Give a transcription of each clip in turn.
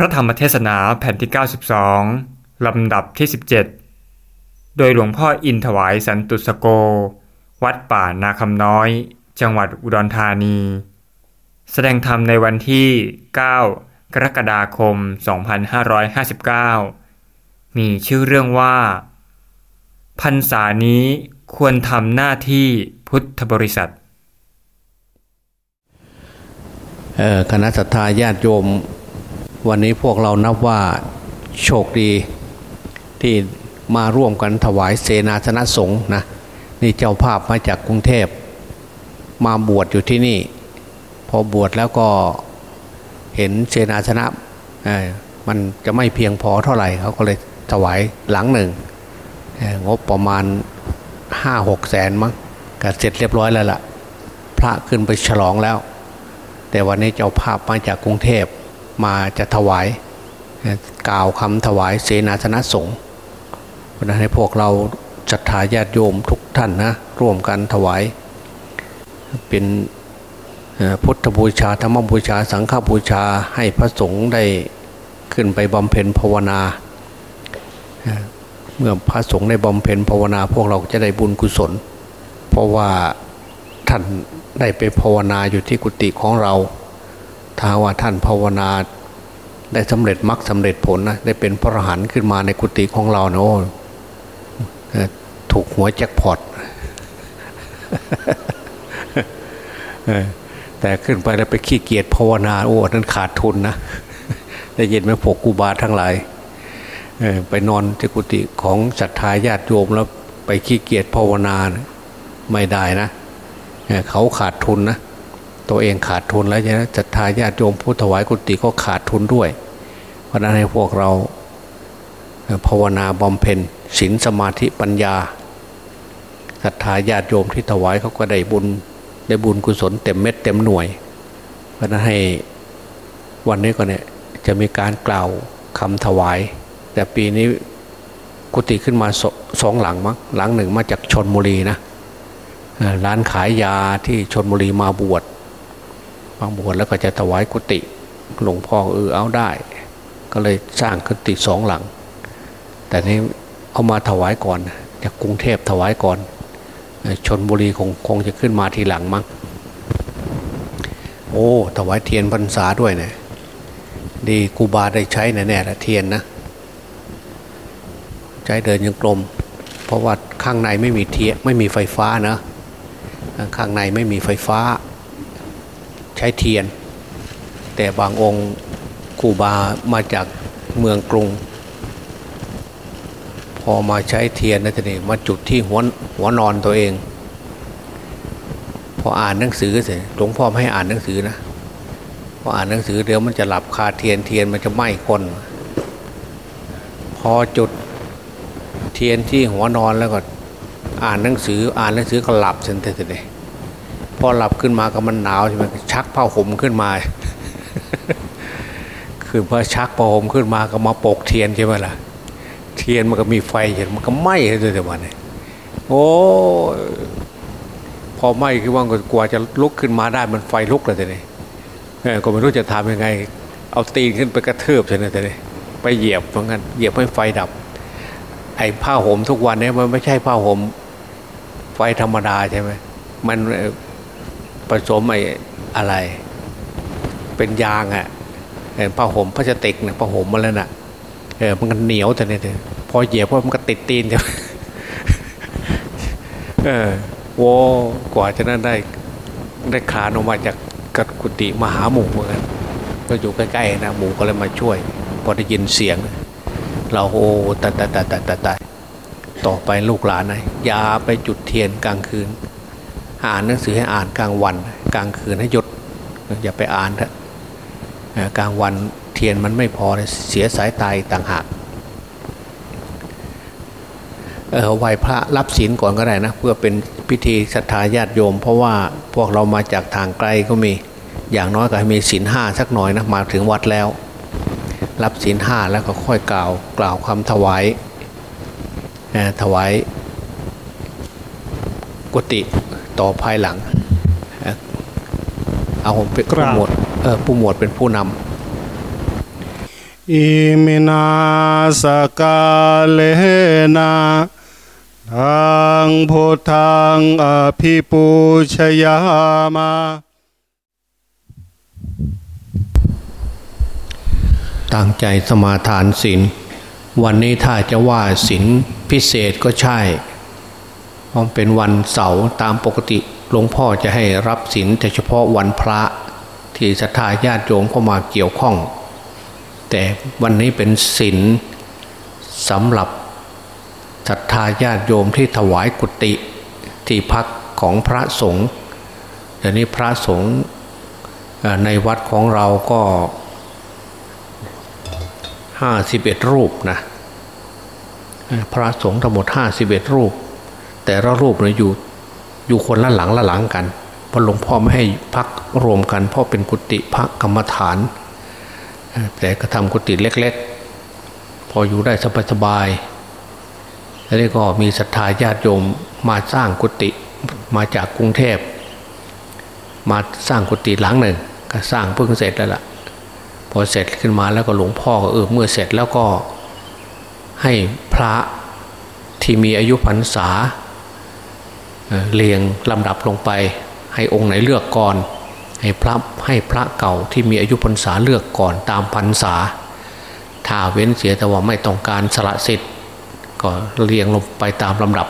พระธรรมเทศนาแผ่นที่ 92 ลำดับที่ 17 โดยหลวงพ่ออินถวายสันตุสโก วัดป่านาคำน้อย จังหวัดอุดรธานี แสดงธรรมในวันที่ 9 กรกฎาคม 2559 มีชื่อเรื่องว่า พรรษานี้ควรทำหน้าที่พุทธบริษัทคณะสัตยาญาติโยม วันนี้พวกเรานับว่าโชคดีที่มาร่วมกันถวายเสนาสนะสงฆ์นะนี่เจ้าภาพมาจากกรุงเทพ มาบวชอยู่ที่นี่ พอบวชแล้วก็เห็นเสนาสนะมันจะไม่เพียงพอเท่าไหร่เขาก็เลยถวายหลังหนึ่งงบประมาณห้าหกแสนมั้งก็เสร็จเรียบร้อยแล้วล่ะ พระขึ้นไปฉลองแล้ว แต่วันนี้เจ้าภาพมาจากกรุงเทพ มาจะถวายกล่าวคำถวายเสนาสนะสงฆ์เพราะนั้นให้พวกเราศรัทธาญาติโยมทุกท่านนะร่วมกันถวาย เป็นพุทธบูชาธรรมบูชา สังฆบูชาให้พระสงฆ์ได้ขึ้นไปบำเพ็ญภาวนา เมื่อพระสงฆ์ได้บำเพ็ญภาวนา พวกเราจะได้บุญกุศล เพราะว่าท่านได้ไปภาวนาอยู่ที่กุฏิของเรา ถ้าว่าท่านภาวนาได้สำเร็จมรรคสาเร็จผลนะได้เป็นพระอรหันต์ขึ้นมาในกุฏิของเราเนะโอ้ถูกหัวแจ็คพอตแต่ขึ้นไปแล้วไปขี้เกียจภาวนาโอ้นั้นขาดทุนนะได้ยินไหมพวกกูบาทั้งหลายไปนอนที่กุฏิของศรัทธาญาติโยมแล้วไปขี้เกียจภาวนาไม่ได้นะเขาขาดทุนนะ ตัวเองขาดทุนแล้วจะศรัทาญาติโยมผู้ถวายกุฏิก็ขาดทุนด้วย เพราะนั้นให้พวกเราภาวนาบำเพ็ญศีลสมาธิปัญญาศรัทธาญาติโยมที่ถวายเขาก็ได้บุญได้บุญกุศลเต็มเม็ดเต็มหน่วย เพราะนั้นให้วันนี้ก็เนี่ยจะมีการกล่าวคำถวาย แต่ปีนี้กุฏิขึ้นมาสสองหลังมั้งหลังหนึ่งมาจากชนบุรีนะร้านขายยาที่ชนบุรีมาบวช มาบวชแล้วก็จะถวายกุฏิหลวงพ่อเออเอาได้ ก็เลยสร้างกุฏิสองหลัง แต่นี้เอามาถวายก่อน จากกรุงเทพถวายก่อนชนบุรีคงคงจะขึ้นมาทีหลังมั้งโอ้ถวายเทียนพรรษาด้วยเนะดีกูบาได้ใช้แน่ๆละเทียนนะ ใช้เดินยังกลม เพราะว่าข้างในไม่มีเทียไม่มีไฟฟ้านะ ข้างในไม่มีไฟฟ้า ใช้เทียน แต่บางองค์ครูบามาจากเมืองกรุง พอมาใช้เทียนนะทีนี้มาจุดที่หัวหัวนอนตัวเอง พออ่านหนังสือเสร็จหลวงพ่อไม่ให้อ่านหนังสือนะพออ่านหนังสือเดี๋ยวมันจะหลับคาเทียนเทียนมันจะไหม้คน พอจุดเทียนที่หัวนอนแล้วก็อ่านหนังสืออ่านหนังสือก็หลับเสร็จเลย พอหลับขึ้นมาก็มันหนาวใช่ไหมชักผ้าห่มขึ้นมาคือพอชักผ้าห่มขึ้นมาก็มาปกเทียนใช่ไหมล่ะ เทียนมันก็มีไฟเห็นมันก็ไหม้เลยแต่วันนี้โอ้พอไหม้คือว่ากว่าจะลุกขึ้นมาได้มันไฟลุกเลยแต่นี่ก็ไม่รู้จะทำยังไง เอาตีนขึ้นไปกระเทืบใช่ไหมแต่นี่ไปเหยียบเหมือนกันเหยียบให้ไฟดับ ไอ้ผ้าห่มทุกวันนี้มันไม่ใช่ผ้าห่มไฟธรรมดาใช่ไหมมัน ผสมไอ้อะไร เป็นยางอะ่ะผ้าห่มพลาสติกนะผ้าห่มมาแล้วนะ่ะเออมันก็เหนียวแต่เนี่ยพอเหยียบพอมันก็ติดตีนใช่ไหมเออโวกว่าจะนั้นได้ได้คานออกมาจากกัดกุฏิมหาหมู่เหมือนกันก็อยู่ใกล้ๆนะหมู่ก็เลยมาช่วย พอได้ยินเสียง เราโอ้ตายตายตายตายตายตายต่อไปลูกหลานนะอย่าไปจุดเทียนกลางคืน อ่านหนังสือให้อ่านกลางวัน กลางคืนให้หยุดอย่าไปอ่านเถอะกลางวันเทียนมันไม่พอเสียสายตายต่างหากเออไหวพระรับศีลก่อนก็ได้นะ เพื่อเป็นพิธีศรัทธาญาติโยม เพราะว่าพวกเรามาจากทางไกลก็มีอย่างน้อยก็ให้มีศีลห้าสักหน่อยนะมาถึงวัดแล้ว รับศีลห้าแล้วก็ค่อยกล่าว กล่าวคำถวายถวายกุฏิ ต่อภายหลัง เอาเป็นผู้หมวดเออผู้หมวดเป็นผู้นอิมินาสกาเลนะทังพุทธังอภิปูชยามาตั้งใจสมาทานศีลวันนี้ถ้าจะว่าศีลพิเศษก็ใช่ เป็นวันเสาร์ตามปกติหลวงพ่อจะให้รับศีลแต่เฉพาะวันพระที่ศรัทธาญาติโยมเข้ามาเกี่ยวข้อง แต่วันนี้เป็นศีลสำหรับศรัทธาญาติโยมที่ถวายกุฏิที่พักของพระสงฆ์เดี๋ยวนี้พระสงฆ์ในวัดของเราก็ห้าสิบเอ็ดรูปนะพระสงฆ์ทั้งหมดห้าสิบเอ็ดรูป แต่ละรูปเนี่ยอยู่อยู่คนละหลังละหลังกันเพราะหลวงพ่อไม่ให้พักรวมกัน เพราะเป็นกุฏิพระกรรมฐาน แต่ก็ทำกุฏิเล็ก ๆ พออยู่ได้สบายๆแล้วนี่ก็มีศรัทธาญาติโยมมาสร้างกุฏิมาจากกรุงเทพ มาสร้างกุฏิหลังหนึ่ง ก็สร้างเพิ่งเสร็จแล้วล่ะ พอเสร็จขึ้นมาแล้วก็หลวงพ่อก็เออเมื่อเสร็จแล้วก็ให้พระที่มีอายุพรรษา เรียงลำดับลงไป ให้องค์ไหนเลือกก่อน ให้พระให้พระเก่าที่มีอายุพรรษาเลือกก่อนตามพรรษา ถ้าเว้นเสียแต่ว่าไม่ต้องการสละสิทธิ์ก็เรียงลงไปตามลำดับ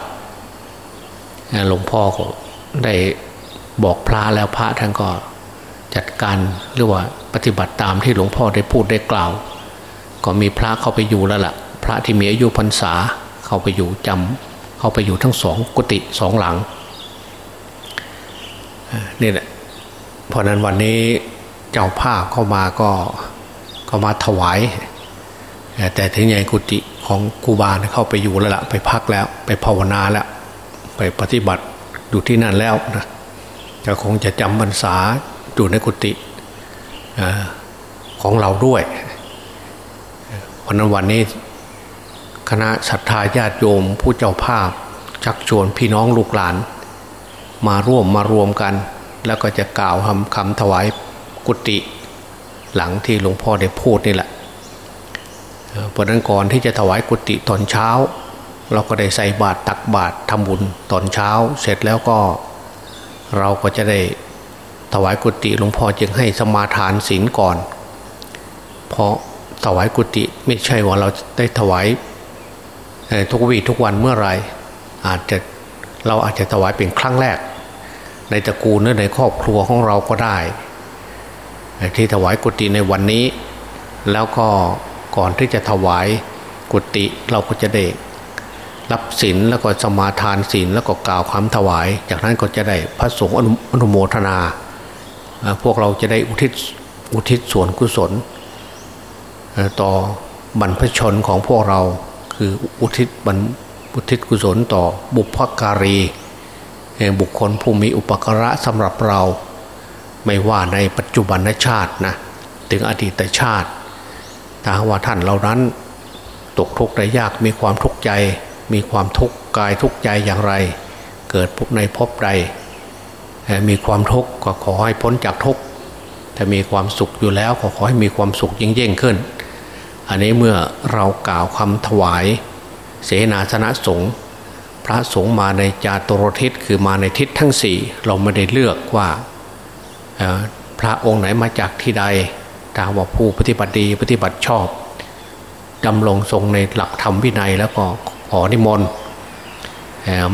หลวงพ่อก็ได้บอกพระแล้วพระท่านก็จัดการหรือว่าปฏิบัติตามที่หลวงพ่อได้พูดได้กล่าว ก็มีพระเข้าไปอยู่แล้วละ่ะ พระที่มีอายุพรรษาเข้าไปอยู่จำ เข้าไปอยู่ทั้งสองกุฏิสองหลังนี่แหละเพราะนั้นวันนี้เจ้าภาพเข้ามาก็ก็มาถวาย แต่ถึงใหญ่กุฏิของกูบาเข้าไปอยู่แล้วละ่ะไปพักแล้ว ไปภาวนาแล้ว ไปปฏิบัติอยู่ที่นั่นแล้วนะจะคงจะจำพรรษาอยู่ในกุฏิของเราด้วยวันนั้นวันนี้ คณะศรัทธาญาติโยมผู้เจ้าภาพ ชักชวนพี่น้องลูกหลาน มาร่วมมารวมกัน แล้วก็จะกล่าวคำคำถวายกุฏิหลังที่หลวงพ่อได้พูดนี่แหละเพราะนั้นก่อนที่จะถวายกุฏิตอนเช้า เราก็ได้ใส่บาตรตักบาตรทำบุญตอนเช้า เสร็จแล้วก็เราก็จะได้ถวายกุฏิหลวงพ่อจึงให้สมาทานศีลก่อน เพราะถวายกุฏิไม่ใช่ว่าเราได้ถวาย ทุกวีทุกวันเมื่อไรอาจจะเราอาจจะถวายเป็นครั้งแรก ในตระกูลหรือในครอบครัวของเราก็ได้ ที่ถวายกุฏิในวันนี้ แล้วก็ก่อนที่จะถวายกุฏิเราก็จะได้รับศีลแล้วก็สมาทานศีลแล้วก็กล่าวคำถวาย จากนั้นก็จะได้พระสงฆ์อนุโมทนา พวกเราจะได้อุทิศอุทิศส่วนกุศล ต่อบรรพชนของพวกเรา คืออุทิศบรรอุทิศกุศลต่อบุพการี บุคคลผู้มีอุปการะสำหรับเรา ไม่ว่าในปัจจุบันชาตินะถึงอดีตชาติถ้าว่าท่านเหล่านั้น ตกทุกข์ได้ยากมีความทุกข์ใจ มีความทุกข์กายทุกข์ใจอย่างไร เกิดในภพใด มีความทุกข์ก็ขอให้พ้นจากทุกข์ถ้ามีความสุขอยู่แล้วก็ขอให้มีความสุขยิ่งยิ่งขึ้น อันนี้เมื่อเรากล่าวคำถวาย เสนาสนะสงฆ์พระสงฆ์มาในจาตุรทิศคือมาในทิศทั้งสี่เราไม่ได้เลือกว่าพระองค์ไหนมาจากที่ใดถ้าว่าผู้ปฏิบัติดีปฏิบัติชอบดำรงทรงในหลักธรรมวินัยแล้วก็ขอนิมนต์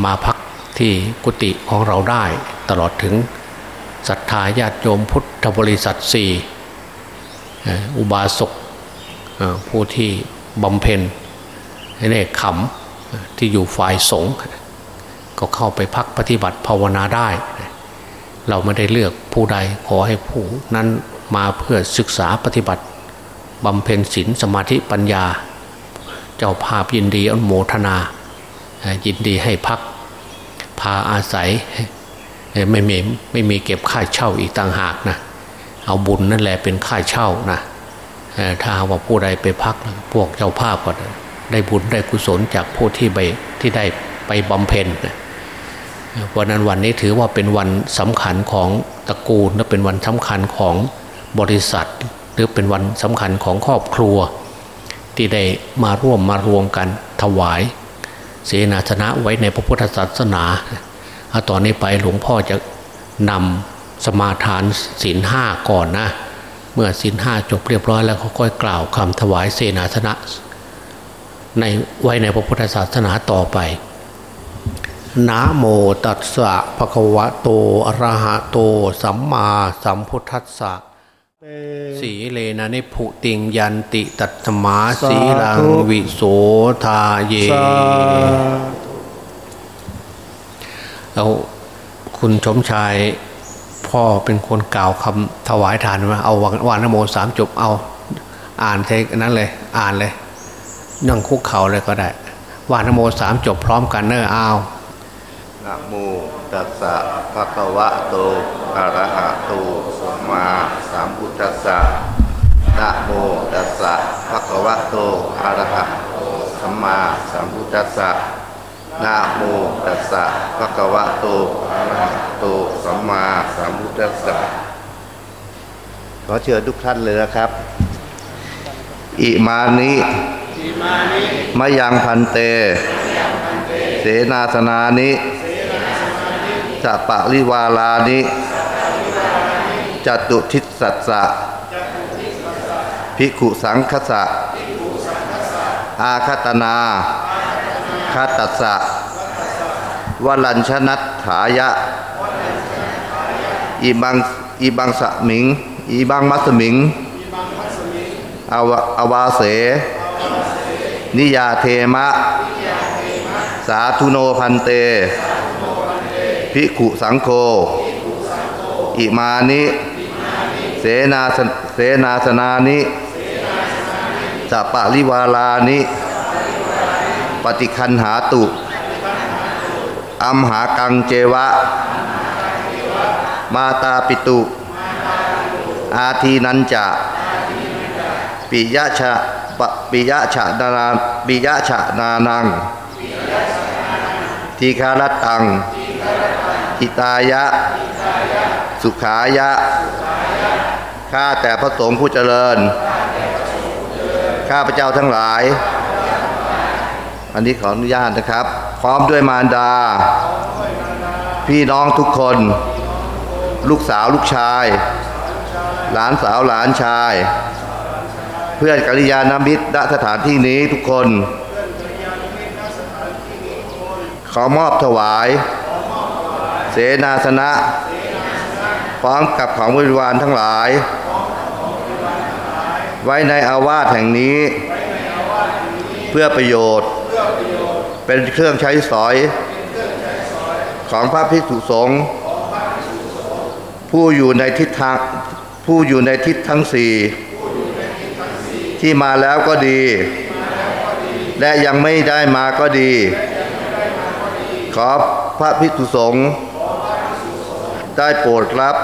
มาพักที่กุฏิของเราได้ตลอดถึงศรัทธาญาติโยมพุทธบริษัทสี่อุบาสก ผู้ที่บำเพ็ญเนคขำที่อยู่ฝ่ายสงฆ์ก็เข้าไปพักปฏิบัติภาวนาได้ เราไม่ได้เลือกผู้ใดขอให้ผู้นั้นมาเพื่อศึกษาปฏิบัติบำเพ็ญศีลสมาธิปัญญา เจ้าภาพยินดีอนโมทนา ยินดีให้พักพาอาศัยไม่มีไม่มีเก็บค่าเช่าอีกต่างหากนะเอาบุญนั่นแหละเป็นค่าเช่านะ ถ้าว่าผู้ใดไปพัก พวกเจ้าภาพก็ได้บุญได้กุศลจากผู้ที่ไปที่ได้ไปบำเพ็ญวันนั้นวันนี้ถือว่าเป็นวันสำคัญของตระกูลและเป็นวันสำคัญของบริษัท หรือเป็นวันสำคัญของครอบครัว ที่ได้มาร่วมมารวมกันถวายเสนาสนะไว้ในพระพุทธศาสนาเอาตอนนี้ไปหลวงพ่อจะนำสมาทานศีลห้าก่อนนะ เมื่อศีลห้าจบเรียบร้อยแล้วเขาค่อยกล่าวคำถวายเสนาสนะในไว้ในพระพุทธศาสนาต่อไปนะโมตัสสะภะคะวะโตอะระหะโต สัมมาสัมพุทธัสสะสีเลนะนิพุติงยันติตัตมาสีลังวิโสทาเยสาแล้วคุณชมชาย พ่อเป็นคนกล่าวคำถวายทานมาเอาวานนโมสามจบเอาอ่านเทคนั้นเลย อ่านเลยนั่งคุกเข่าเลยก็ได้วานนโมสามจบพร้อมกันเนอเอานะโมตัสสะภะคะวะโตอะระหะโตสัมมาสัมพุทธัสสะนะโมตัสสะภะคะวะโตอะระหะโตสัมมาสัมพุทธัสสะ นะโมตัสสะภะคะวะโตอะระหะโตสัมมาสัมพุทธัสสะขอเชิญทุกท่านเลยนะครับ อิมานิมะยังพันเต เสนาสนานิจะปะริวาลานิจตุทิศสัสสะภิกขุสังคสะ อาคตนา คาตัสสะวลัญชนัตถายะอีบังอีบังสมิงอีบังมัสมิงอาวะอาวาเส นิยาเทมะ สาธุโนพันเต ภิกขุสังโฆอิมานิ เสนาเสนาสนานิสัปปะริวาลานิ ปฏิคันหาตุอัมหากังเจวะ มาตาปิตุ อาทีนันจะปิยะชะป,ปิยะชะนานาปิยะชะนานังทีคารตัง อิตายะ สุขายะ ข้าแต่พระสงฆ์ผู้เจริญ ข้าพระเจ้าทั้งหลาย อันนี้ขออนุญาตนะครับ พร้อมด้วยมารดา พี่น้องทุกคน ลูกสาวลูกชาย หลานสาวหลานชาย เพื่อนกัลยาณมิตรณสถานที่นี้ทุกคน ขอมอบถวาย เสนาสนะ พร้อมกับของบริวารทั้งหลาย ไว้ในอาวาสแห่งนี้ เพื่อประโยชน์ เป็นเครื่องใช้สอยของพระภิกษุสงฆ์ผู้อยู่ในทิศทางผู้อยู่ในทิศทั้งสี่ที่มาแล้วก็ดี และยังไม่ได้มาก็ดี ขอพระภิกษุสงฆ์ได้โปรดรับ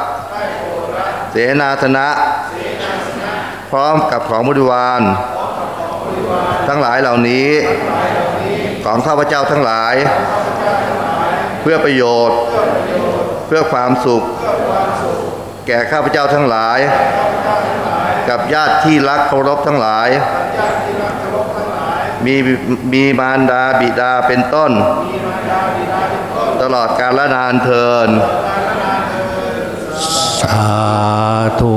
เสนาสนะ พร้อมกับของบริวาร ทั้งหลายเหล่านี้ ของข้าพเจ้าทั้งหลาย เพื่อประโยชน์ เพื่อความสุข แก่ข้าพเจ้าทั้งหลาย กับญาติที่รักเคารพทั้งหลาย มีมีมารดาบิดาเป็นต้น ตลอดกาลนานเทินสาธุ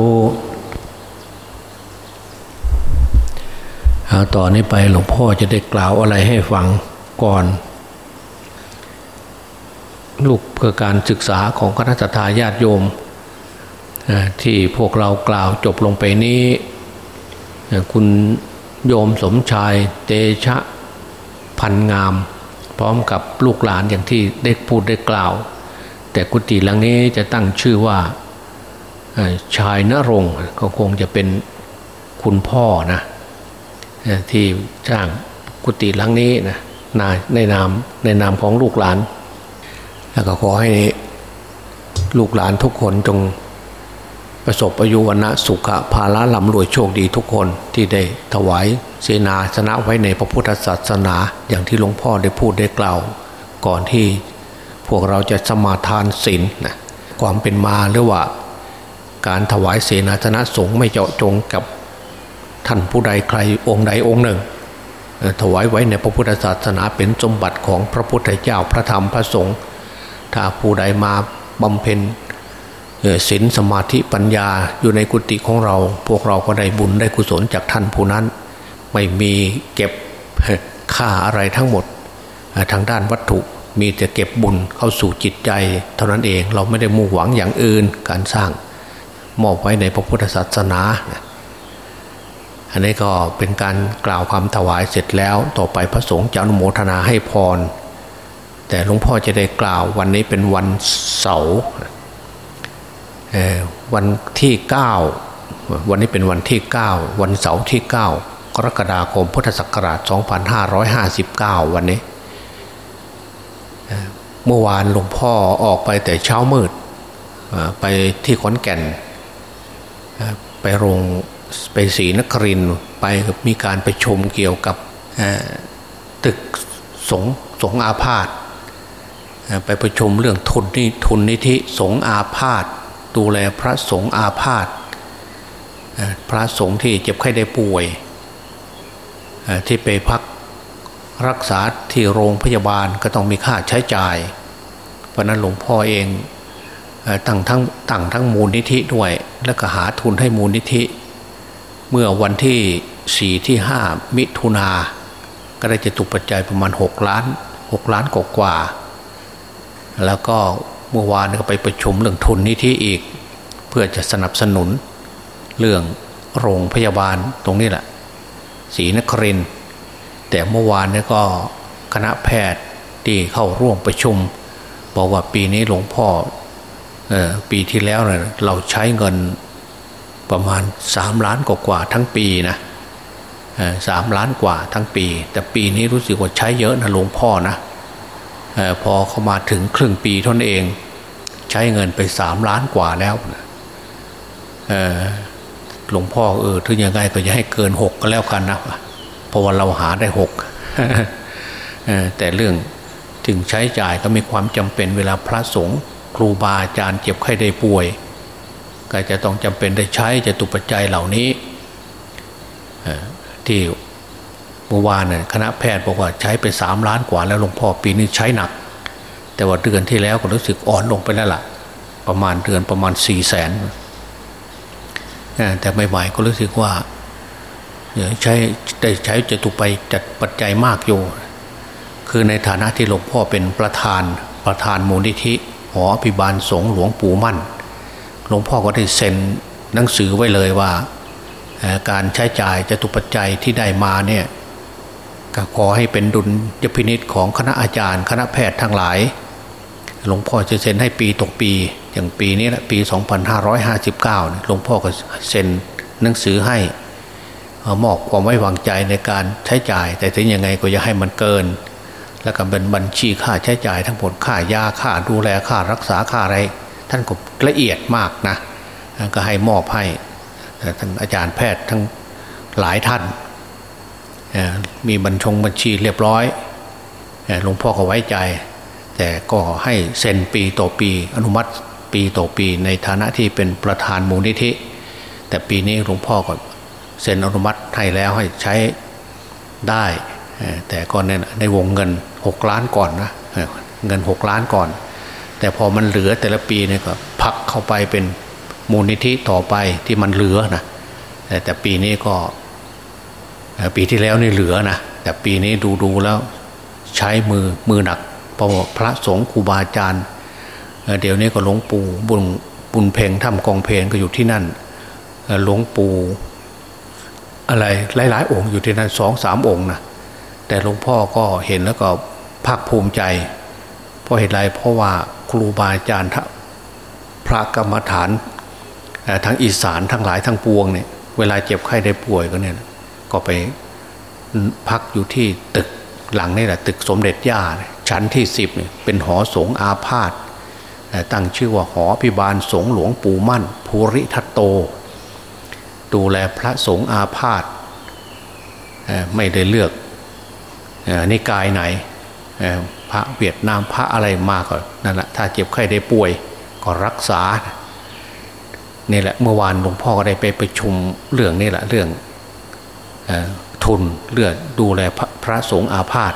เอาต่อนนี้ไปหลวงพ่อจะได้กล่าวอะไรให้ฟัง ก่อน ลูกเพื่อการศึกษาของคณะทาญาติโยม ที่พวกเรากล่าวจบลงไปนี้ คุณโยมสมชายเตชะพันงาม พร้อมกับลูกหลานอย่างที่ได้พูดได้กล่าว แต่กุฏิหลังนี้จะตั้งชื่อว่าชายนรงก็คงจะเป็นคุณพ่อนะที่จ้างกุฏิหลังนี้นะ นายในนามในนามของลูกหลาน แล้วก็ขอให้ลูกหลานทุกคนจงประสบอายุวันะสุขะภาละลำรวยโชคดีทุกคนที่ได้ถวายเสนาสนะไว้ในพระพุทธศาสนาอย่างที่หลวงพ่อได้พูดได้กล่าว ก่อนที่พวกเราจะสมาทานศีลนะความเป็นมาหรือว่า การถวายเสนาสนะสงฆ์ไม่เจาะจงกับท่านผู้ใดใครองค์ใดองค์หนึ่ง ถวายไว้ในพระพุทธศาสนาเป็นสมบัติของพระพุทธเจ้าพระธรรมพระสงฆ์ถ้าผู้ใดมาบำเพ็ญศีลสมาธิปัญญาอยู่ในกุฏิของเรา พวกเราก็ได้บุญได้กุศลจากท่านผู้นั้น ไม่มีเก็บค่าอะไรทั้งหมด ทางด้านวัตถุมีแต่เก็บบุญเข้าสู่จิตใจ เท่านั้นเองเราไม่ได้มุ่งหวังอย่างอื่นการสร้างมอบไว้ในพระพุทธศาสนา อันนี้ก็เป็นการกล่าวคำถวายเสร็จแล้วต่อไปพระสงฆ์จะอนุโมทนาให้พร แต่หลวงพ่อจะได้กล่าววันนี้เป็นวันเสาร์วันที่เก้าวันนี้เป็นวันที่เก้าวันเสาร์ที่เก้ากรกฎาคมพุทธศักราช 2559 วันนี้ เมื่อวานหลวงพ่อออกไปแต่เช้ามืด ไปที่ขอนแก่น ไปโรง ไปศรีนครินไปมีการไปชมเกี่ยวกับตึกสงสงอาพาธไปประชุมเรื่องทุนนิทุนนิธิสงอาพาธดูแลพระสงฆ์อาพาธพระสงฆ์ที่เจ็บไข้ได้ป่วย ที่ไปพักรักษาที่โรงพยาบาลก็ต้องมีค่าใช้จ่าย เพราะนั้นหลวงพ่อเองตั้งทั้งตั้งทั้งมูลนิธิด้วย แล้วก็หาทุนให้มูลนิธิ เมื่อวันที่สี่ที่ห้ามิถุนาก็ได้จะตุปัจจัยประมาณหกล้านหกล้านกว่า แล้วก็เมื่อวานก็ไปประชุมเรื่องทุนนิธิอีก เพื่อจะสนับสนุนเรื่องโรงพยาบาลตรงนี้แหละศรีนครินแต่เมื่อวานนี้ก็คณะแพทย์ที่เข้าร่วมประชุม บอกว่าปีนี้หลวงพ่อออปีที่แล้วเนะเราใช้เงิน ประมาณสามล้านกว่าทั้งปีนะสามล้านกว่าทั้งปี แต่ปีนี้รู้สึกว่าใช้เยอะนะหลวงพ่อนะอพอเข้ามาถึงครึ่งปีทนเอง ใช้เงินไปสามล้านกว่าแล้วหลวงพ่อเออถึงยังไงก็จะให้เกินหกก็แล้วกันนะเพราะว่าเราหาได้หกแต่เรื่องถึงใช้จ่ายก็มีความจำเป็นเวลาพระสงฆ์ครูบาอาจารย์เจ็บไข้ได้ป่วย ก็จะต้องจำเป็นได้ใช้จะตุปัจจัยเหล่านี้ที่เมื่อวานน่ยคณะแพทย์บอกว่าใช้ไปสามล้านกว่าแล้วหลวงพ่อปีนี้ใช้หนัก แต่ว่าเดือนที่แล้วก็รู้สึกอ่อนลงไปแล้วล่ะ ประมาณเดือนประมาณสี่แสนแต่ใหม่ๆก็รู้สึกว่าใช้ได้ใช้จะตุไปจัดปัจจัยมากอยู่ คือในฐานะที่หลวงพ่อเป็นประธานประธานมูลนิธิหอพิบาลสงหลวงปู่มั่น หลวงพ่อก็ได้เซ็นหนังสือไว้เลยว่า การใช้จ่ายจะตุปัจจัยที่ได้มาเนี่ยก็ขอให้เป็นดุลยพินิษของคณะอาจารย์ คณะแพทย์ทั้งหลาย หลวงพ่อจะเซ็นให้ปีตกปี อย่างปีนี้แหละปี 2559 หลวงพ่อก็เซ็นหนังสือให้มอบความไว้วางใจในการใช้จ่าย แต่ถึงยังไงก็อย่าให้มันเกิน แล้วก็เป็นบัญชีค่าใช้จ่ายทั้งหมดค่ายาค่าดูแลค่ารักษาค่าอะไร ท่านก็ละเอียดมากนะก็ให้มอบให้ท่านอาจารย์แพทย์ทั้งหลายท่าน มีบัญชงบัญชีเรียบร้อยหลวงพ่อก็ไว้ใจ แต่ก็ให้เซ็นปีต่อปี อนุมัติปีต่อปีในฐานะที่เป็นประธานมูลนิธิ แต่ปีนี้หลวงพ่อก็เซ็นอนุมัติให้แล้วให้ใช้ได้ แต่ก็ในในวงเงินหกล้านก่อนนะเงินหกล้านก่อน แต่พอมันเหลือแต่ละปีเนี่ยก็พักเข้าไปเป็นมูลนิธิต่อไปที่มันเหลือนะแต่แต่ปีนี้ก็ ปีที่แล้วนี่เหลือนะแต่ปีนี้ดูดูแล้วใช้มือมือหนักเพราะพระสงฆ์ครูบาอาจารย์เดี๋ยวนี้ก็หลวงปู่บุญบุญเพลงทำกองเพลงก็อยู่ที่นั่นหลวงปู่อะไรหลาย ๆ องค์อยู่ที่นั่นสองสามองค์นะแต่หลวงพ่อก็เห็นแล้วก็ภาคภูมิใจ ราะเหตุไรเพราะว่าครูบาอาจารย์พระกรรมฐานทั้งอีสานทั้งหลายทั้งปวงเนี่ยเวลาเจ็บไข้ได้ป่วยก็เนี่ยก็ไปพักอยู่ที่ตึกหลังนี่แหละตึกสมเด็จย่าชั้นที่สิบเนี่ยเป็นหอสงอาพาธตั้งชื่อว่าหอพิบาลสงหลวงปู่มั่น ภูริทัตโต ดูแลพระสงฆ์อาพาธไม่ได้เลือกนิกายไหน พระเวียดนามพระอะไรมากก็นั่นแหละถ้าเจ็บไข้ได้ป่วยก็รักษานี่แหละเมื่อวานหลวงพ่อก็ได้ไปไประชุมเรื่องนี่แหละเรื่องทุนเลือดดูแลพระพระสงฆ์อาพาธ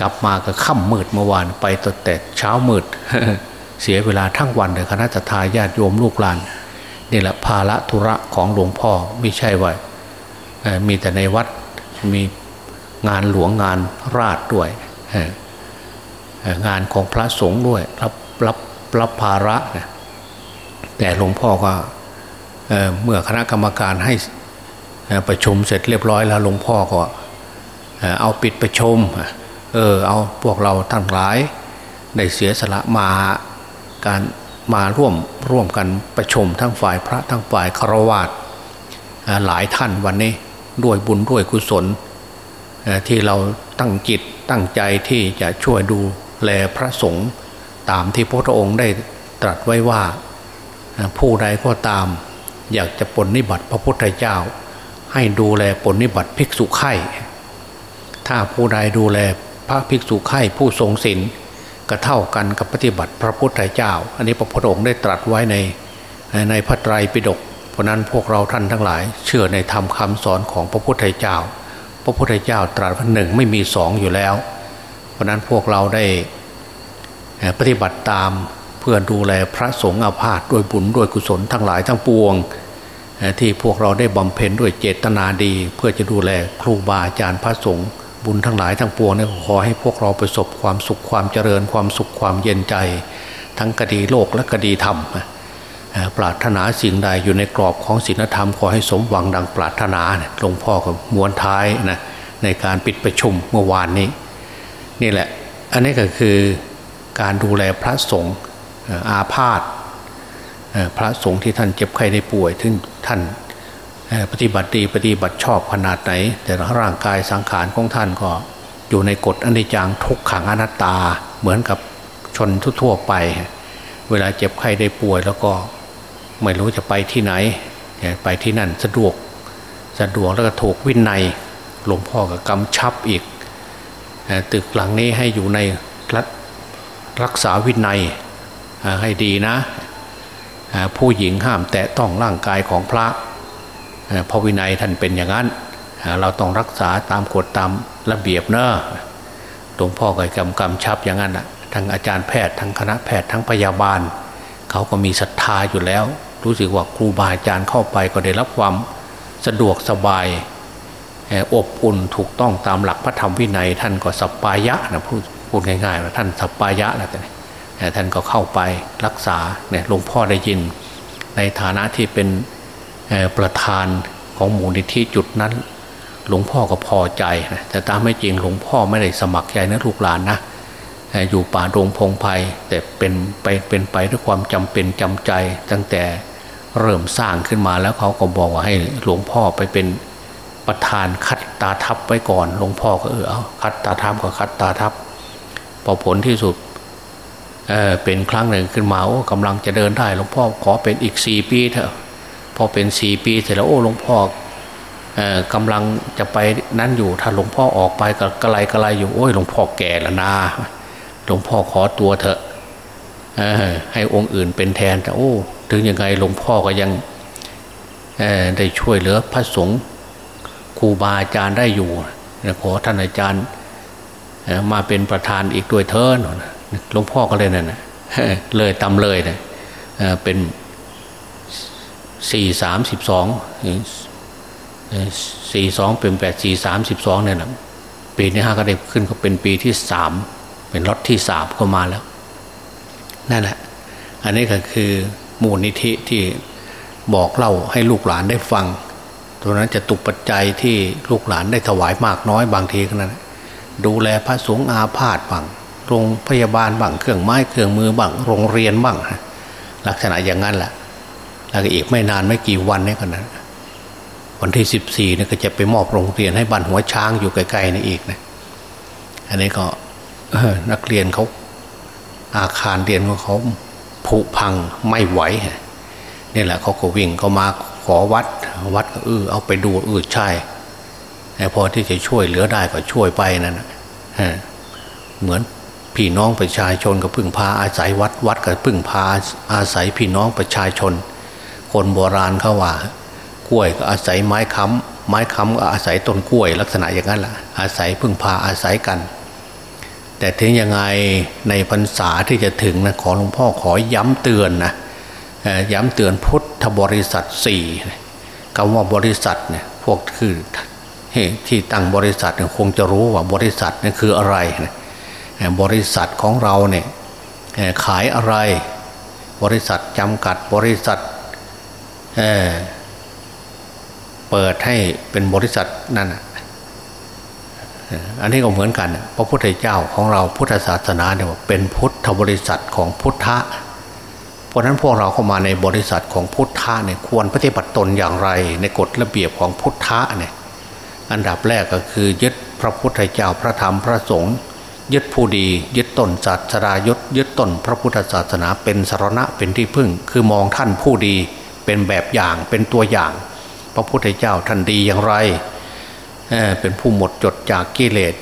กลับมาก็ค่ำมืดเมื่อวานไปตั้งแต่เช้ามืด เสียเวลาทั้งวันเลยคณะทาญาติโยมลูกหลานนี่แหละภาระธุระของหลวงพ่อไม่ใช่ว่ามีแต่ในวัดมีงานหลวงงานราชด้วย งานของพระสงฆ์ด้วยรับรับรับภาระนะแต่หลวงพ่อก็เเมื่อคณะกรรมการให้ประชุมเสร็จเรียบร้อยแล้วหลวงพ่อก็เอาปิดประชุมเออเอาพวกเราทั้งหลายได้เสียสละมาการมาร่วมร่วมกันประชุมทั้งฝ่ายพระทั้งฝ่ายคารวะหลายท่านวันนี้ด้วยบุญด้วยกุศลที่เรา ตั้งจิตตั้งใจที่จะช่วยดูแลพระสงฆ์ตามที่พระองค์ได้ตรัสไว้ว่า ผู้ใดก็ตาม อยากจะปนนิบัติพระพุทธเจ้า ให้ดูแลปนนิบัติภิกษุไข่ถ้าผู้ใดดูแลพระภิกษุไข่ผู้ทรงศีลก็เท่ากันกับปฏิบัติพระพุทธเจ้า อันนี้พระพุทธองค์ได้ตรัสไว้ในในพระไตรปิฎกเพราะนั้นพวกเราท่านทั้งหลาย เชื่อในธรรมคาสอนของพระพุทธเจ้า พระพุทธเจ้าตรัสว่าหนึ่งไม่มีสองอยู่แล้ว เพราะนั้นพวกเราได้ปฏิบัติตามเพื่อดูแลพระสงฆ์อาพาธด้วยบุญด้วยกุศลทั้งหลายทั้งปวง ที่พวกเราได้บำเพ็ญด้วยเจตนาดี เพื่อจะดูแลครูบาอาจารย์พระสงฆ์บุญทั้งหลายทั้งปวงเนี่ยขอให้พวกเราประสบความสุขความเจริญความสุขความเย็นใจ ทั้งคดีโลกและคดีธรรม ปรารถนาสิ่งใดอยู่ในกรอบของศีลธรรมขอให้สมหวังดังปรารถนาหลวงพ่อกับมวลท้ายนะในการปิดประชุมเมื่อวานนี้ นี่แหละ อันนี้ก็คือการดูแลพระสงฆ์อาพาธพระสงฆ์ที่ท่านเจ็บไข้ได้ป่วยถึงท่านปฏิบัติดีปฏิบัติชอบขนาดไหน แต่ร่างกายสังขารของท่านก็อยู่ในกฎอนิจจังทุกขังอนัตตาเหมือนกับชนทั่วไป เวลาเจ็บไข้ได้ป่วยแล้วก็ ไม่รู้จะไปที่ไหน ไปที่นั่นสะดวกสะดวกแล้วก็ถูกวินัยหลวงพ่อก็กำชับอีก ตึกหลังนี้ให้อยู่ในรัรักษาวินัยให้ดีนะผู้หญิงห้ามแตะต้องร่างกายของพระพระวินัยท่านเป็นอย่างนั้น เราต้องรักษาตามกฎตามระเบียบเนอะหลวงพ่อก็กำกำชับอย่างนั้นทั้งอาจารย์แพทย์ทั้งคณะแพทย์ทั้งพยาบาล เขาก็มีศรัทธาอยู่แล้ว รู้สึกว่าครูบาอาจารย์เข้าไปก็ได้รับความสะดวกสบายอบอุ่นถูกต้องตามหลักพระธรรมวินัย ท่านก็สัปปายะนะพูดพูดง่ายๆว่าท่านสัปปายะแล้วแต่ท่านก็เข้าไปรักษาเนี่ยหลวงพ่อได้ยิน ในฐานะที่เป็นประธานของหมูลนิธิจุดนั้น หลวงพ่อก็พอใจนะแต่ตามไม่จริงหลวงพ่อไม่ได้สมัครใจนะลูกหลานนะ อยู่ป่าดงพงไพ่แต่เป็นไปเป็นไปด้วยความจำเป็นจำใจ ตั้งแต่เริ่มสร้างขึ้นมาแล้วเขาก็บอกว่าให้หลวงพ่อไปเป็นประธานคัดตาทับไว้ก่อนหลวงพ่อก็เออเอาคัดตาทับก็คัดตาทับพอผลที่สุดเเป็นครั้งหนึ่งขึ้นมาโอ้กำลังจะเดินได้หลวงพ่อขอเป็นอีกสี่ปีเถอะพอเป็นสี่ปีเสร็จแล้วโอ้หลวงพ่อกำลังจะไปนั้นอยู่ถ้าหลวงพ่อออกไปก็กระไรกระไรอยู่โอ้ยหลวงพ่อแก่แล้วนา หลวงพ่อขอตัวเถอะให้องค์อื่นเป็นแทนแต่โอ้ ถึงยังไงหลวงพ่อก็ยังได้ช่วยเหลือพระสงฆ์ครูบาอาจารย์ได้อยู่ขอท่านอาจารย์มาเป็นประธานอีกด้วยเทินหลวงพ่อก็เลยนั่นเลยตำเลยเนี่ยเป็นสี่สามสิบสองสี่สองเป็นแปดสี่สามสิบสองเนี่ยนะปีนี้ห้าก็ได้ขึ้นก็เป็นปีที่สาม เป็นรถที่สามเข้ามาแล้วนั่นแหละอันนี้ก็คือมูลนิธิที่บอกเล่าให้ลูกหลานได้ฟังตัวนั้นจะตุกปัจจัยที่ลูกหลานได้ถวายมากน้อยบางทีก็นั้นดูแลพระสงฆ์อาพาธบ้างโรงพยาบาลบ้างเครื่องไม้เครื่องมือบ้างโรงเรียนบ้างลักษณะอย่างนั้นแหละแล้วอีกไม่นานไม่กี่วันนี้กันนะวันที่สิบสี่นี่ก็จะไปมอบโรงเรียนให้บ้านหัวช้างอยู่ไกลๆนี่อีกนะอันนี้ก็ นักเรียนเขาอาคารเรียนของเขาผุพังไม่ไหวนี่แหละเขาก็วิ่งเขามาขอวัดวัดก็เออเอาไปดูเออใช่พอที่จะช่วยเหลือได้ก็ช่วยไปนั่นเหมือนพี่น้องประชาชนก็พึ่งพาอาศัยวัดวัดก็พึ่งพาอาศัยพี่น้องประชาชน คนโบราณเขาว่า กล้วยก็อาศัยไม้ค้ำไม้ค้ำก็อาศัยต้นกล้วย ลักษณะอย่างนั้นแหละอาศัยพึ่งพาอาศัยกัน แต่ถึงยังไงในพรรษาที่จะถึงนะขอหลวงพ่อขอย้ำเตือนนะย้ำเตือนพุทธบริษัทสี่คำว่าบริษัทเนี่ยพวกคือที่ตั้งบริษัทคงจะรู้ว่าบริษัทนี่คืออะไรบริษัทของเราเนี่ยขายอะไร บริษัทจำกัดบริษัทเเปิดให้เป็นบริษัทนั่น อันนี้ก็เหมือนกัน พระพุทธเจ้าของเราพุทธศาสนาเนี่ยเป็นพุทธบริษัทของพุทธะ เพราะนั้นพวกเราเข้ามาในบริษัทของพุทธะเนี่ยควรปฏิบัติตนอย่างไร ในกฎระเบียบของพุทธะเนี่ยอันดับแรกก็คือยึดพระพุทธเจ้าพระธรรมพระสงฆ์ยึดผู้ดียึดต้นศาสรายศยึดต้นพระพุทธศาสนาเป็นสารณะเป็นที่พึ่ง คือมองท่านผู้ดีเป็นแบบอย่างเป็นตัวอย่าง พระพุทธเจ้าท่านดีอย่างไร เป็นผู้หมดจดจากกิเลส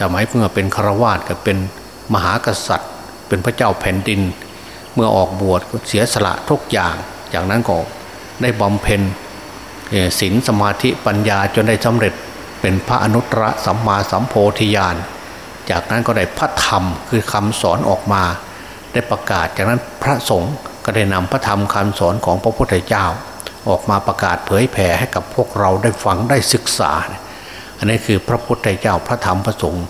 สมัยเมื่อเป็นฆราวาสก็เป็นมหากษัตริย์ เป็นพระเจ้าแผ่นดิน เมื่อออกบวชก็เสียสละทุกอย่าง จากนั้นก็ได้บำเพ็ญศีลสมาธิปัญญาจนได้สำเร็จเป็นพระอนุตตรสัมมาสัมโพธิญาณ จากนั้นก็ได้พระธรรมคือคำสอนออกมา ได้ประกาศจากนั้นพระสงฆ์ก็ได้นำพระธรรมคำสอนของพระพุทธเจ้า ออกมาประกาศเผยแผ่ให้กับพวกเราได้ฟังได้ศึกษา อันนี้คือพระพุทธเจ้าพระธรรมพระสงฆ์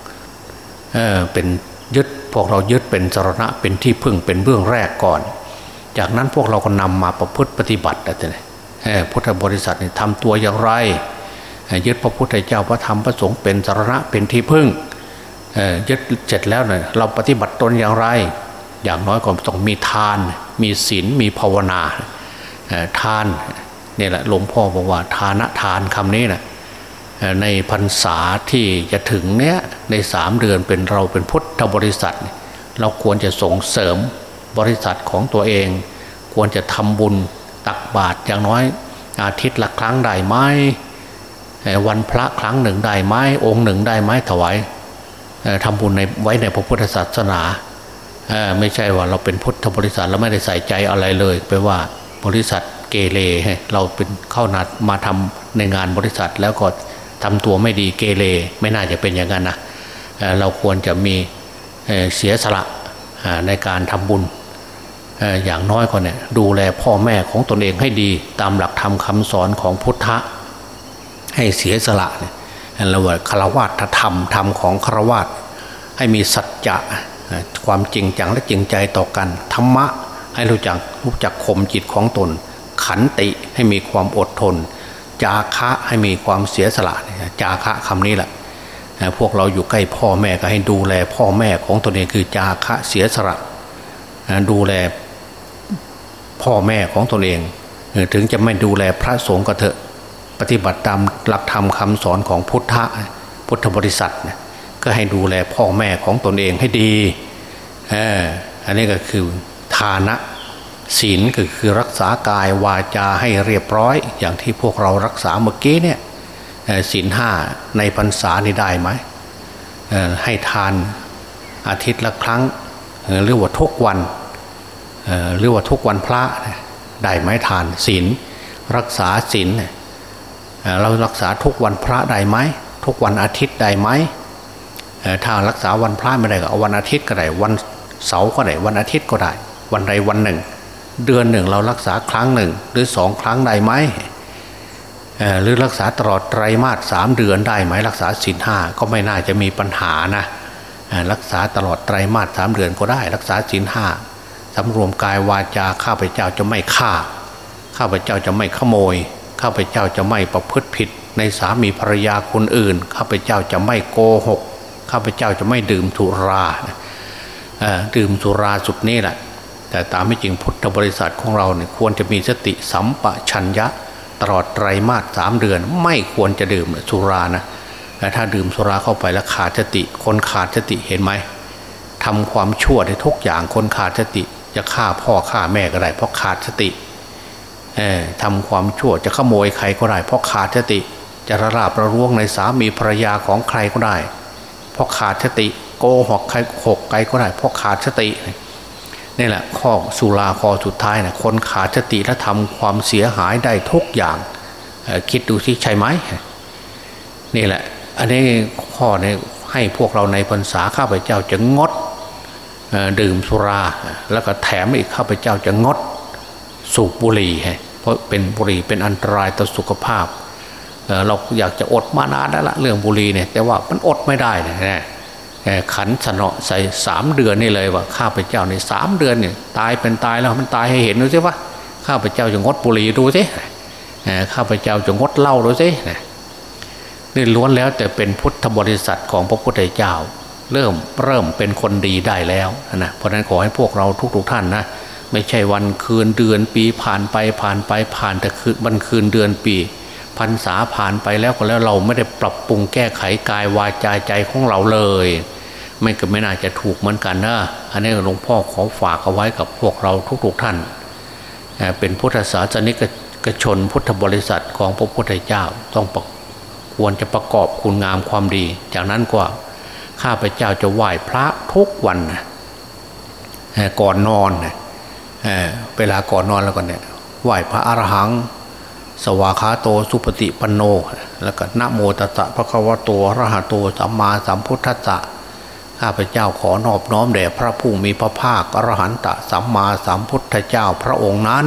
เเป็นยึดพวกเรายึดเป็นสรณะเป็นที่พึ่งเป็นเบื้องแรกก่อน จากนั้นพวกเราก็นำมาประพฤติปฏิบัติอะไรพุทธบริษัทนี่ทำตัวอย่างไร ยึดพระพุทธเจ้าพระธรรมพระสงฆ์เป็นสารณะเป็นที่พึ่งยึดเสร็จแล้วเนี่ยเราปฏิบัติตนอย่างไร อย่างน้อยก็ต้องมีทาน มีศีลมีภาวนาทานนี่แหละหลวงพ่อบอกว่าทานะทานคำนี้นะ ในพรรษาที่จะถึงเนี้ยในสามเดือนเป็นเราเป็นพุทธบริษัท เราควรจะส่งเสริมบริษัทของตัวเอง ควรจะทำบุญตักบาตรอย่างน้อย อาทิตย์ละครั้งได้ไหมวันพระครั้งหนึ่งได้ไหมองค์หนึ่งได้ไหมถวายทำบุญในไว้ในพระพุทธศาสนาไม่ใช่ว่าเราเป็นพุทธบริษัทแล้วไม่ได้ใส่ใจอะไรเลยไปว่าบริษัทเกเรเราเป็นเข้านัดมาทำในงานบริษัทแล้วก็ ทำตัวไม่ดีเกเรไม่น่าจะเป็นอย่างนั้นนะเราควรจะมีเสียสละในการทำบุญอย่างน้อยก็เนี่ยดูแลพ่อแม่ของตนเองให้ดีตามหลักธรรมคาสอนของพุทธะให้เสียสละเนี่ยเราว่าคารวะธรรมธรรมของคารวะให้มีสัจจะความจริงจังและจริงใจต่อกันธรรมะให้รู้จักรู้จักข่มจิตของตน ขันติให้มีความอดทน จาคะให้มีความเสียสละจาคะคำนี้แหละพวกเราอยู่ใกล้พ่อแม่ก็ให้ดูแลพ่อแม่ของตนเองคือจาคะเสียสละดูแลพ่อแม่ของตนเองถึงจะไม่ดูแลพระสงฆ์ก็เถอะปฏิบัติตามหลักธรรมคาสอนของพุทธะพุทธบริษัทก็ให้ดูแลพ่อแม่ของตนเองให้ดีอันนี้ก็คือทานะ ศีลก็คือรักษากายวาจาให้เรียบร้อย อย่างที่พวกเรารักษาเมื่อกี้เนี่ยศีลห้าในพรรษานี่ได้ไหมให้ทานอาทิตย์ละครั้งหรือว่าทุกวันหรือว่าทุกวันพระได้ไหมทานศีลรักษาศีลเรารักษาทุกวันพระได้ไหมทุกวันอาทิตย์ได้ไหมถ้ารักษาวันพระไม่ได้ก็วันอาทิตย์ก็ได้วันเสาร์ก็ได้วันอาทิตย์ก็ได้ วันใดวันหนึ่ง เดือนหนึ่งเรารักษาครั้งหนึ่ง หรือสองครั้งได้ไหมหรือรักษาตลอดไตรมาสสามเดือนได้ไหมรักษาสินห้าก็ไม่น่าจะมีปัญหานะรักษาตลอดไตรมาสสามเดือนก็ได้ รักษาสินห้าสำรวมกายวาจาข้าพเจ้าจะไม่ฆ่า ข้าพเจ้าจะไม่ขโมย ข้าพเจ้าจะไม่ประพฤติผิด ในสามีภรรยาคนอื่น ข้าพเจ้าจะไม่โกหก ข้าพเจ้าจะไม่ดื่มสุราดื่มสุราสุดนี้แหละ แต่ตามไม่จริงพุทธบริษัทของเราเนี่ยควรจะมีสติสัมปชัญญะ ตลอดไตรมาสสามเดือน ไม่ควรจะดื่มสุรานะแต่ถ้าดื่มสุราเข้าไปแล้วขาดสติ คนขาดสติเห็นไหมทำความชั่วในทุกอย่างคนขาดสติ จะฆ่าพ่อฆ่าแม่ก็ได้เพราะขาดสติทำความชั่วจะขโมยใครก็ได้เพราะขาดสติ จะระลาบระร่วงในสามีภรรยาของใครก็ได้เพราะขาดสติ โกหกใครหกใครก็ได้เพราะขาดสติ นี่แหละข้อสุราข้อสุดท้ายนะคนขาดสติและทำความเสียหายได้ทุกอย่าง คิดดูที่ใช่ไหมนี่แหละ อันนี้ข้อนี้ให้พวกเราในพรรษาข้าพเจ้าจะงดดื่มสุรา แล้วก็แถมอีกข้าพเจ้าจะงดสูบบุหรี่เพราะเป็นบุหรี่เป็นอันตรายต่อสุขภาพ เราอยากจะอดมานานแล้วละเรื่องบุหรี่เนี่ยแต่ว่ามันอดไม่ได้นะ ขันสนอใส่สามเดือนนี่เลยว่าข้าพเจ้าในสามเดือนเนี่ยตายเป็นตายแล้วมันตายให้เห็นดูสิว่าข้าพเจ้าจะงดบุหรี่ดูสิข้าพเจ้าจะงดเหล้าดูสินี่ล้วนแล้วแต่เป็นพุทธบริษัทของพระพุทธเจ้า เริ่มเริ่มเป็นคนดีได้แล้วนะเพราะนั้นขอให้พวกเราทุกๆท่านนะไม่ใช่วันคืนเดือนปีผ่านไปผ่านไปผ่านแต่คืนวันคืนเดือนปี พรรษาผ่านไปแล้วก็แล้วเราไม่ได้ปรับปรุงแก้ไขกายวาจาใจของเราเลย ไม่ก็ไม่น่าจะถูกเหมือนกันนะอันนี้หลวงพ่อขอฝากเอาไว้กับพวกเราทุกๆท่าน เป็นพุทธศาสนิกชนพุทธบริษัทของพระพุทธเจ้าต้องควรจะประกอบคุณงามความดี จากนั้นก็ข้าพเจ้าจะไหว้พระทุกวันก่อนนอนเวลาก่อนนอนแล้วก็เนี่ยไหว้พระอรหัง สวาคาโตสุปฏิปันโน แล้วก็นะโมตัสสะพระคัมภโตระหะโตสัมมาสัมพุทธัสสะข้าพเจ้าขอนอบน้อมแด่พระผู้มีพระภาคอรหันตสัมมาสัมพุทธเจ้าพระองค์นั้น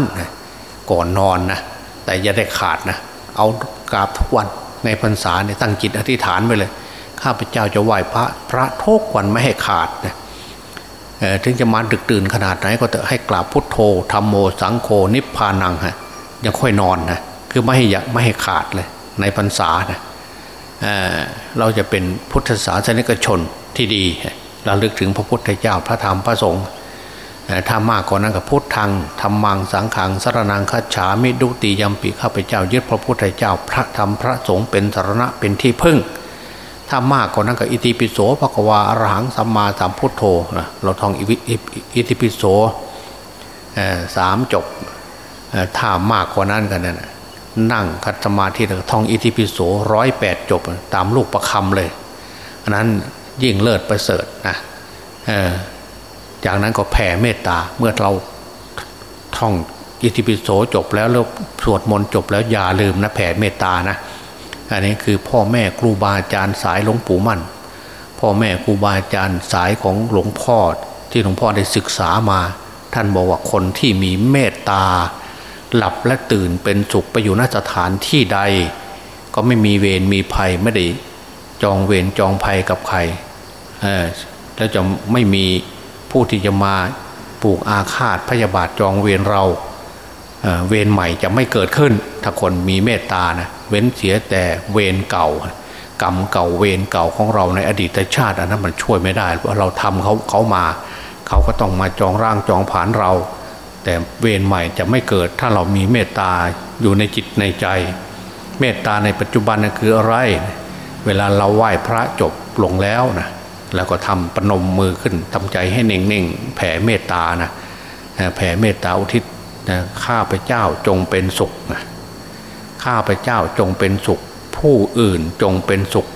ก่อนนอนนะแต่อย่าได้ขาดนะ เอากราบทุกวันในพรรษาเนี่ยตั้งจิตอธิษฐานไปเลย ข้าพเจ้าจะไหว้พระพระทุกวันไม่ให้ขาดนะถึงจะมาดึกตื่นขนาดไหนก็จะให้กราบพุทโธธรรมโมสังโฆนิพพานังฮะยังค่อยนอนนะ คือไม่ให้ยไม่ให้ขาดเลย ในพรรษานะเเราจะเป็นพุทธศาสนิกชนที่ดีเราลึกถึงพระพุทธเจ้าพระธรรมพระสงฆ์ถ้ามากกว่านั้นกับพุทธังธรรมังสังขังสรนังคัจฉามิดุติยมปีข้าพเจ้ายึดพระพุทธเจ้า พระธรรมพระสงฆ์เป็นสารณะเป็นที่พึ่ง ถ้ามากกว่านั้นกับอิติปิโสภควาอรหังสัมมาสัมพุทโธนะเราท่องอิติปิโสสามจบถ้ามากกว่านั้นกันนะ นั่งคัตสมาธิท่องอิติปิโสร้อยแปดจบ ตามลูกประคำเลยอันนั้นยิ่งเลิศประเสริฐนะจากนั้นก็แผ่เมตตาเมื่อเราท่องอิติปิโสจบแล้วแล้วสวดมนต์จบแล้วอย่าลืมนะแผ่เมตตานะ อันนี้คือพ่อแม่ครูบาอาจารย์สายหลวงปู่มั่น พ่อแม่ครูบาอาจารย์สายของหลวงพ่อที่หลวงพ่อได้ศึกษามา ท่านบอกว่าคนที่มีเมตตา หลับและตื่นเป็นสุขไปอยู่นสถานที่ใด ก็ไม่มีเวรมีภัยไม่ได้จองเวรจองภัยกับใครแล้วจะไม่มีผู้ที่จะมาปลูกอาฆาตพยาบาทจองเวรเราเเวรใหม่จะไม่เกิดขึ้น ถ้าคนมีเมตตานะเว้นเสียแต่เวรเก่า กรรมเก่าเวรเก่าของเราในอดีตชาติอันนั้นมันช่วยไม่ได้เพราะเราทำเขาเขามา เขาก็ต้องมาจองร่างจองผานเรา แต่เวรใหม่จะไม่เกิดถ้าเรามีเมตตาอยู่ในจิตในใจ เมตตาในปัจจุบันนะคืออะไร เวลาเราไหว้พระจบลงแล้วนะแล้วก็ทำปนมมือขึ้นทำใจให้เน่งๆแผ่เมตตานะแผ่เมตตาอุทิศนะข้าพเจ้าจงเป็นสุขนะข้าพเจ้าจงเป็นสุข ผู้อื่นจงเป็นสุข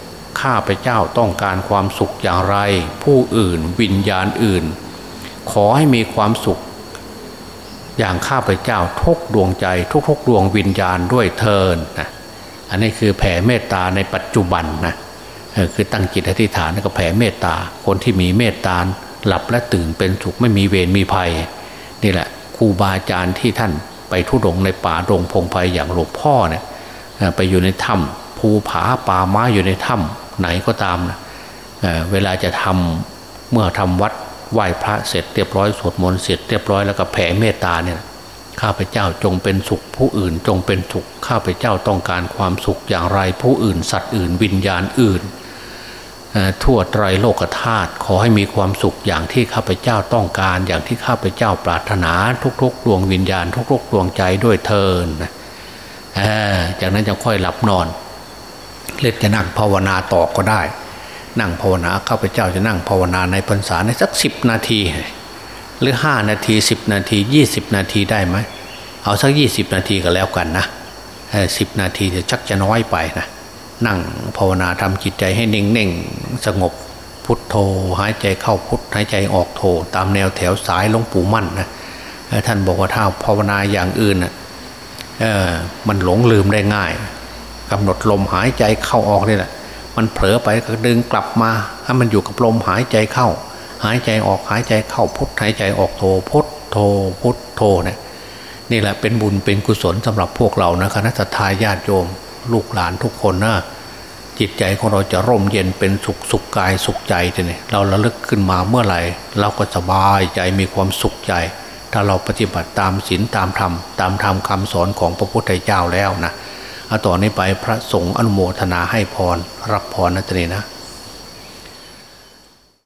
ข้าพเจ้าต้องการความสุขอย่างไร ผู้อื่นวิญญาณอื่น ขอให้มีความสุข อย่างข้าพเจ้าทุกดวงใจ ทุกๆดวงวิญญาณด้วยเทินนะอันนี้คือแผ่เมตตาในปัจจุบันนะคือตั้งจิตอธิษฐานแล้วก็แผ่เมตตา คนที่มีเมตตาหลับและตื่นเป็นสุขไม่มีเวรมีภัย นี่แหละครูบาอาจารย์ที่ท่านไปทุดงในป่าดงพงไพ่อย่างหลวงพ่อเนี่ยไปอยู่ในถ้ำภูผาป่าไม้อยู่ในถ้ำไหนก็ตามนะเวลาจะทำเมื่อทำวัด ไหว้พระเสร็จเรียบร้อยสวดมนต์เสร็จเรียบร้อยแล้วก็แผ่เมตตาเนี่ยข้าพเจ้าจงเป็นสุขผู้อื่นจงเป็นสุขข้าพเจ้าต้องการความสุขอย่างไรผู้อื่น สัตว์อื่น วิญญาณอื่น ทั่วไตรโลกธาตุขอให้มีความสุขอย่างที่ข้าพเจ้าต้องการอย่างที่ข้าพเจ้าปรารถนาทุกๆดวงวิญญาณทุกๆดวงใจด้วยเทินจากนั้นจะค่อยหลับนอนเล่นจะนั่งภาวนาต่อก็ได้ นั่งภาวนาข้าพเจ้าจะนั่งภาวนาในพรรษาในสักสิบนาที หรือห้านาทีสิบนาทียี่สิบนาทีได้ไหมเอาสักยี่สิบนาทีก็แล้วกันนะสิบนาทีจะชักจะน้อยไปนะนั่งภาวนาทำจิตใจให้เน่งเน่งสงบพุทโธหายใจเข้าพุทหายใจออกโธตามแนวแถวสายหลวงปู่มั่นนะท่านบอกว่าถ้าภาวนาอย่างอื่นนะเออมันหลงลืมได้ง่ายกำหนดลมหายใจเข้าออกนี่แหละ มันเผลอไปก็ดึงกลับมาให้มันอยู่กับลมหายใจเข้า หายใจออกหายใจเข้าพุทหายใจออกโทพุทโทพุทโทเนี่ยนี่แหละเป็นบุญเป็นกุศลสำหรับพวกเรานะคณะทาญาติโยม ลูกหลานทุกคนนะจิตใจของเราจะร่มเย็นเป็นสุขสุขกายสุขใจทีนี้เราระลึกขึ้นมาเมื่อไหร่ เราก็สบายใจมีความสุขใจ ถ้าเราปฏิบัติตามศีลตามธรรมตามธรรมคำสอนของพระพุทธเจ้าแล้วนะ เอาต่อนนี้ไปพระสงฆ์อนุโมทนาให้พร รับพรนะเจนีนะ